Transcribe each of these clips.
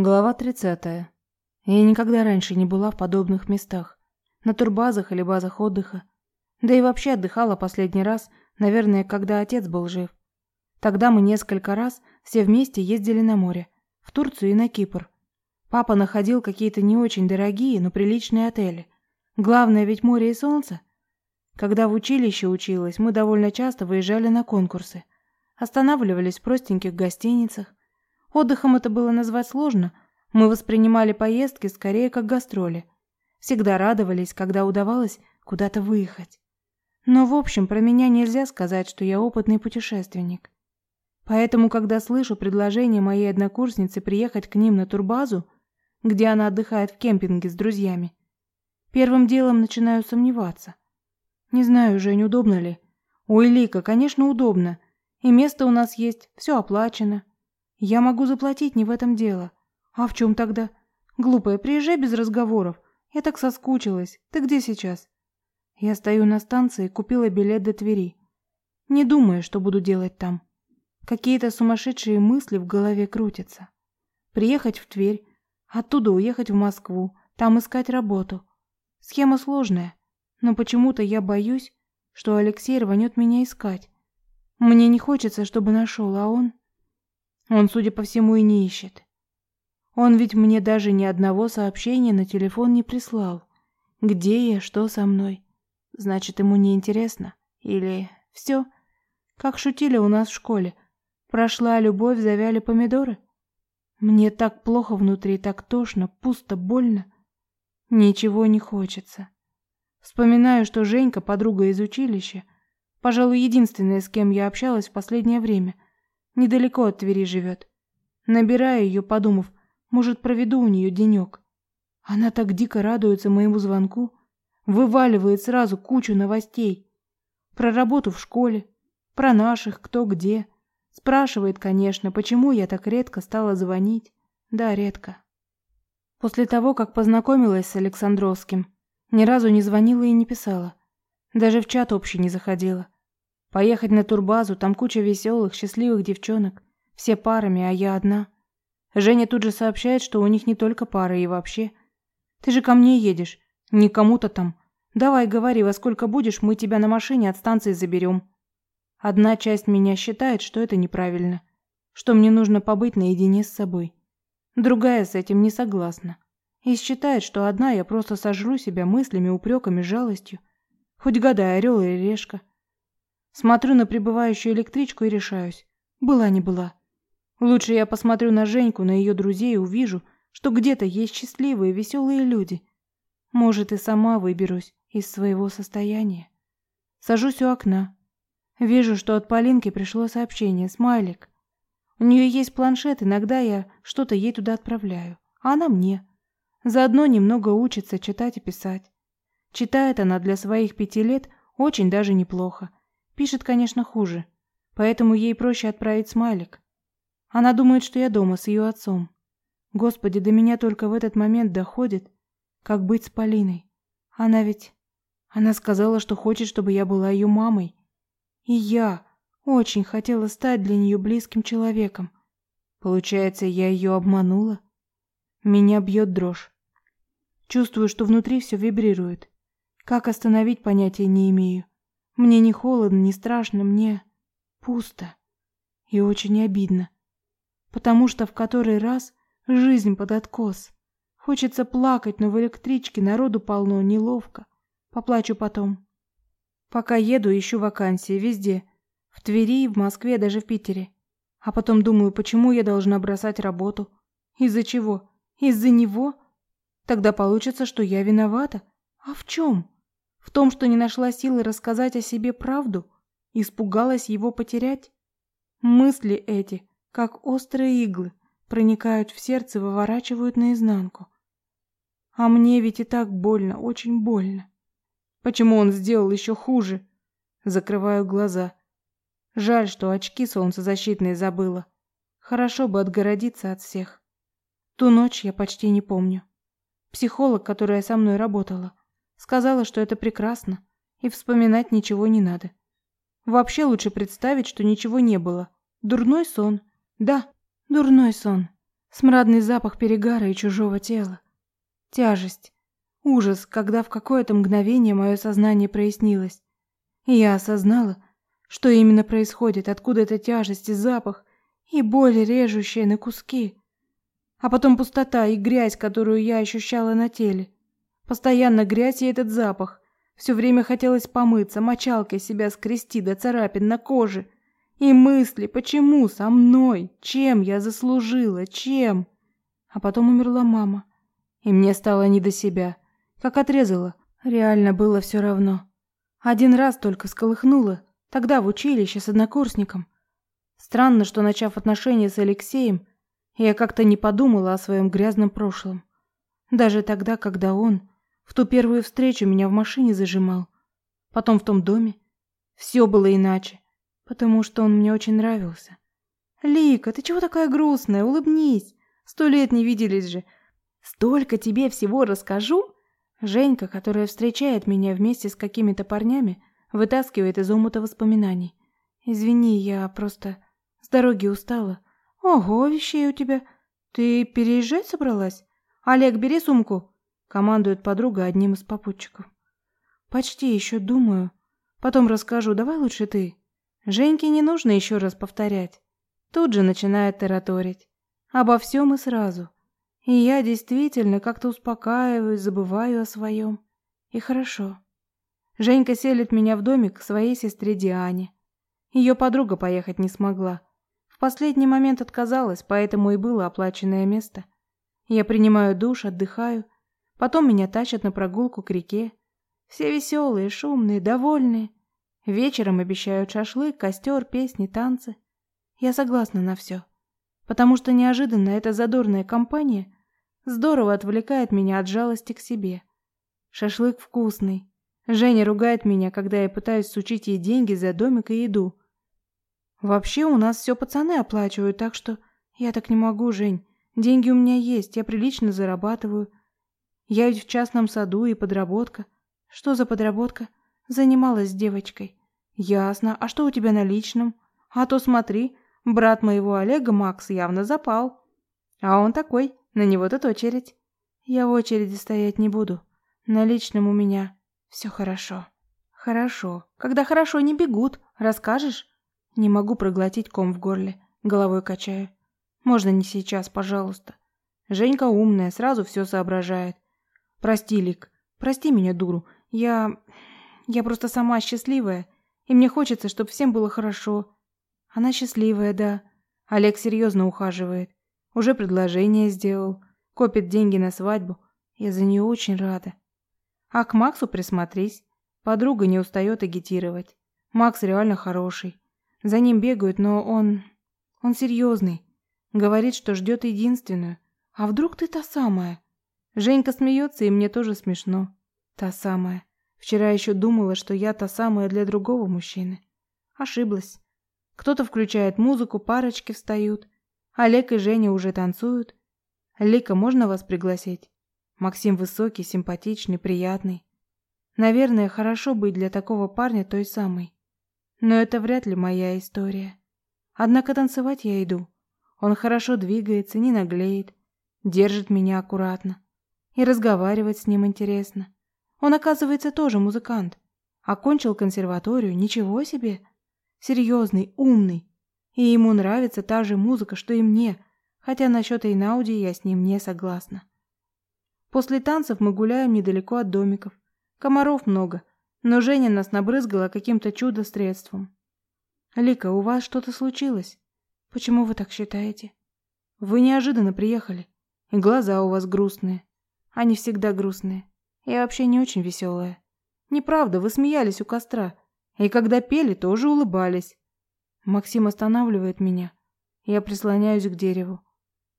Глава 30. Я никогда раньше не была в подобных местах. На турбазах или базах отдыха. Да и вообще отдыхала последний раз, наверное, когда отец был жив. Тогда мы несколько раз все вместе ездили на море. В Турцию и на Кипр. Папа находил какие-то не очень дорогие, но приличные отели. Главное ведь море и солнце. Когда в училище училась, мы довольно часто выезжали на конкурсы. Останавливались в простеньких гостиницах Отдыхом это было назвать сложно. Мы воспринимали поездки скорее как гастроли. Всегда радовались, когда удавалось куда-то выехать. Но, в общем, про меня нельзя сказать, что я опытный путешественник. Поэтому, когда слышу предложение моей однокурсницы приехать к ним на турбазу, где она отдыхает в кемпинге с друзьями, первым делом начинаю сомневаться. Не знаю, Жень, удобно ли. Ой, Лика, конечно, удобно. И место у нас есть, все оплачено. Я могу заплатить, не в этом дело. А в чем тогда? Глупая, приезжай без разговоров. Я так соскучилась. Ты где сейчас? Я стою на станции, купила билет до Твери. Не думаю, что буду делать там. Какие-то сумасшедшие мысли в голове крутятся. Приехать в Тверь, оттуда уехать в Москву, там искать работу. Схема сложная, но почему-то я боюсь, что Алексей рванет меня искать. Мне не хочется, чтобы нашел, а он... Он, судя по всему, и не ищет. Он ведь мне даже ни одного сообщения на телефон не прислал. Где я, что со мной? Значит, ему не интересно. Или все? Как шутили у нас в школе. Прошла любовь, завяли помидоры. Мне так плохо внутри, так тошно, пусто, больно. Ничего не хочется. Вспоминаю, что Женька, подруга из училища, пожалуй, единственная, с кем я общалась в последнее время – Недалеко от Твери живет. Набираю ее, подумав, может, проведу у нее денек. Она так дико радуется моему звонку, вываливает сразу кучу новостей. Про работу в школе, про наших, кто где. Спрашивает, конечно, почему я так редко стала звонить. Да, редко. После того, как познакомилась с Александровским, ни разу не звонила и не писала. Даже в чат общий не заходила. Поехать на турбазу, там куча веселых, счастливых девчонок. Все парами, а я одна. Женя тут же сообщает, что у них не только пары и вообще. Ты же ко мне едешь, не кому-то там. Давай, говори, во сколько будешь, мы тебя на машине от станции заберем. Одна часть меня считает, что это неправильно, что мне нужно побыть наедине с собой. Другая с этим не согласна. И считает, что одна я просто сожру себя мыслями, упреками, жалостью. Хоть гадай, орел или решка. Смотрю на прибывающую электричку и решаюсь. Была не была. Лучше я посмотрю на Женьку, на ее друзей и увижу, что где-то есть счастливые, веселые люди. Может, и сама выберусь из своего состояния. Сажусь у окна. Вижу, что от Полинки пришло сообщение, смайлик. У нее есть планшет, иногда я что-то ей туда отправляю, а она мне. Заодно немного учится читать и писать. Читает она для своих пяти лет очень даже неплохо. Пишет, конечно, хуже, поэтому ей проще отправить смайлик. Она думает, что я дома с ее отцом. Господи, до меня только в этот момент доходит, как быть с Полиной. Она ведь... Она сказала, что хочет, чтобы я была ее мамой. И я очень хотела стать для нее близким человеком. Получается, я ее обманула? Меня бьет дрожь. Чувствую, что внутри все вибрирует. Как остановить, понятия не имею. Мне не холодно, не страшно, мне пусто и очень обидно. Потому что в который раз жизнь под откос. Хочется плакать, но в электричке народу полно, неловко. Поплачу потом. Пока еду, ищу вакансии везде. В Твери, в Москве, даже в Питере. А потом думаю, почему я должна бросать работу? Из-за чего? Из-за него? Тогда получится, что я виновата. А в чем? В том, что не нашла силы рассказать о себе правду, испугалась его потерять. Мысли эти, как острые иглы, проникают в сердце выворачивают наизнанку. А мне ведь и так больно, очень больно. Почему он сделал еще хуже? Закрываю глаза. Жаль, что очки солнцезащитные забыла. Хорошо бы отгородиться от всех. Ту ночь я почти не помню. Психолог, которая со мной работала, Сказала, что это прекрасно, и вспоминать ничего не надо. Вообще лучше представить, что ничего не было. Дурной сон. Да, дурной сон. Смрадный запах перегара и чужого тела. Тяжесть. Ужас, когда в какое-то мгновение мое сознание прояснилось. И я осознала, что именно происходит, откуда эта тяжесть и запах, и боль, режущая на куски. А потом пустота и грязь, которую я ощущала на теле. Постоянно грязь и этот запах. Все время хотелось помыться, мочалкой себя скрести до царапин на коже. И мысли, почему со мной, чем я заслужила, чем. А потом умерла мама. И мне стало не до себя. Как отрезала. Реально было все равно. Один раз только сколыхнула. Тогда в училище с однокурсником. Странно, что начав отношения с Алексеем, я как-то не подумала о своем грязном прошлом. Даже тогда, когда он в ту первую встречу меня в машине зажимал. Потом в том доме. Все было иначе, потому что он мне очень нравился. Лика, ты чего такая грустная? Улыбнись. Сто лет не виделись же. Столько тебе всего расскажу. Женька, которая встречает меня вместе с какими-то парнями, вытаскивает из омута воспоминаний. Извини, я просто с дороги устала. Ого, вещей у тебя. Ты переезжать собралась? Олег, бери сумку, командует подруга одним из попутчиков. Почти еще думаю. Потом расскажу, давай лучше ты. Женьке не нужно еще раз повторять. Тут же начинает тараторить. Обо всем и сразу. И я действительно как-то успокаиваюсь, забываю о своем. И хорошо. Женька селит меня в домик к своей сестре Диане. Ее подруга поехать не смогла. В последний момент отказалась, поэтому и было оплаченное место. Я принимаю душ, отдыхаю. Потом меня тащат на прогулку к реке. Все веселые, шумные, довольные. Вечером обещают шашлык, костер, песни, танцы. Я согласна на все. Потому что неожиданно эта задорная компания здорово отвлекает меня от жалости к себе. Шашлык вкусный. Женя ругает меня, когда я пытаюсь сучить ей деньги за домик и еду. Вообще у нас все пацаны оплачивают, так что я так не могу, Жень. Деньги у меня есть, я прилично зарабатываю. Я ведь в частном саду и подработка. Что за подработка? Занималась с девочкой. Ясно. А что у тебя на личном? А то смотри, брат моего Олега Макс явно запал. А он такой, на него тут очередь. Я в очереди стоять не буду. На личном у меня все хорошо. Хорошо. Когда хорошо не бегут, расскажешь? Не могу проглотить ком в горле, головой качаю. Можно не сейчас, пожалуйста. Женька умная, сразу все соображает. Прости, Лик, прости меня, дуру. Я... я просто сама счастливая, и мне хочется, чтобы всем было хорошо. Она счастливая, да. Олег серьезно ухаживает. Уже предложение сделал. Копит деньги на свадьбу. Я за нее очень рада. А к Максу присмотрись. Подруга не устает агитировать. Макс реально хороший. За ним бегают, но он... Он серьезный. Говорит, что ждет единственную. А вдруг ты та самая? Женька смеется, и мне тоже смешно. Та самая. Вчера еще думала, что я та самая для другого мужчины. Ошиблась. Кто-то включает музыку, парочки встают. Олег и Женя уже танцуют. Лика, можно вас пригласить? Максим высокий, симпатичный, приятный. Наверное, хорошо быть для такого парня той самой. Но это вряд ли моя история. Однако танцевать я иду. Он хорошо двигается, не наглеет, держит меня аккуратно. И разговаривать с ним интересно. Он, оказывается, тоже музыкант. Окончил консерваторию, ничего себе. Серьезный, умный. И ему нравится та же музыка, что и мне, хотя насчет Эйнауди я с ним не согласна. После танцев мы гуляем недалеко от домиков. Комаров много, но Женя нас набрызгала каким-то чудо-средством. Лика, у вас что-то случилось? Почему вы так считаете? Вы неожиданно приехали, и глаза у вас грустные. Они всегда грустные. Я вообще не очень веселая. Неправда, вы смеялись у костра. И когда пели, тоже улыбались. Максим останавливает меня. Я прислоняюсь к дереву.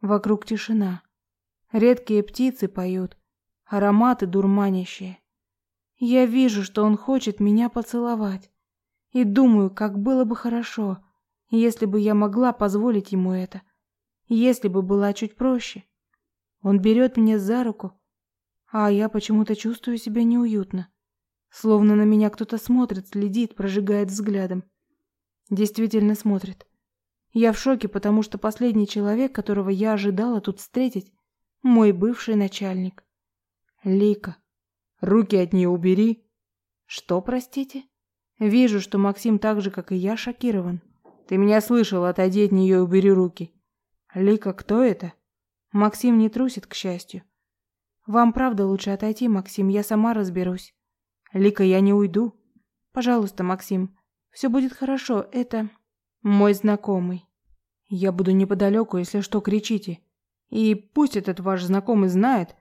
Вокруг тишина. Редкие птицы поют. Ароматы дурманящие. Я вижу, что он хочет меня поцеловать. И думаю, как было бы хорошо, если бы я могла позволить ему это. Если бы была чуть проще. Он берет меня за руку, а я почему-то чувствую себя неуютно. Словно на меня кто-то смотрит, следит, прожигает взглядом. Действительно смотрит. Я в шоке, потому что последний человек, которого я ожидала тут встретить, мой бывший начальник. Лика, руки от нее убери. Что, простите? Вижу, что Максим так же, как и я, шокирован. Ты меня слышал, отойди от нее и убери руки. Лика, кто это? Максим не трусит, к счастью. Вам правда лучше отойти, Максим, я сама разберусь. Лика, я не уйду. Пожалуйста, Максим, все будет хорошо, это мой знакомый. Я буду неподалеку, если что, кричите. И пусть этот ваш знакомый знает,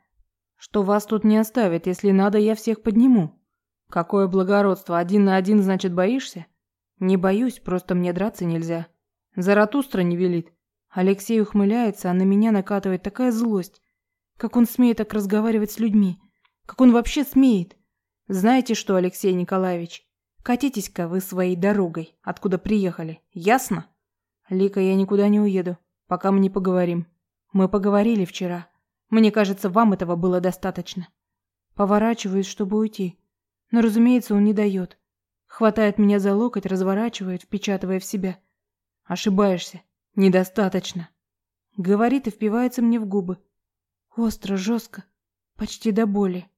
что вас тут не оставят, если надо, я всех подниму. Какое благородство, один на один, значит, боишься? Не боюсь, просто мне драться нельзя. Заратустра не велит. Алексей ухмыляется, а на меня накатывает такая злость. Как он смеет так разговаривать с людьми? Как он вообще смеет? Знаете что, Алексей Николаевич? Катитесь-ка вы своей дорогой, откуда приехали. Ясно? Лика, я никуда не уеду, пока мы не поговорим. Мы поговорили вчера. Мне кажется, вам этого было достаточно. Поворачиваюсь, чтобы уйти. Но, разумеется, он не дает. Хватает меня за локоть, разворачивает, впечатывая в себя. Ошибаешься. Недостаточно. Говорит и впивается мне в губы. Остро, жестко, почти до боли.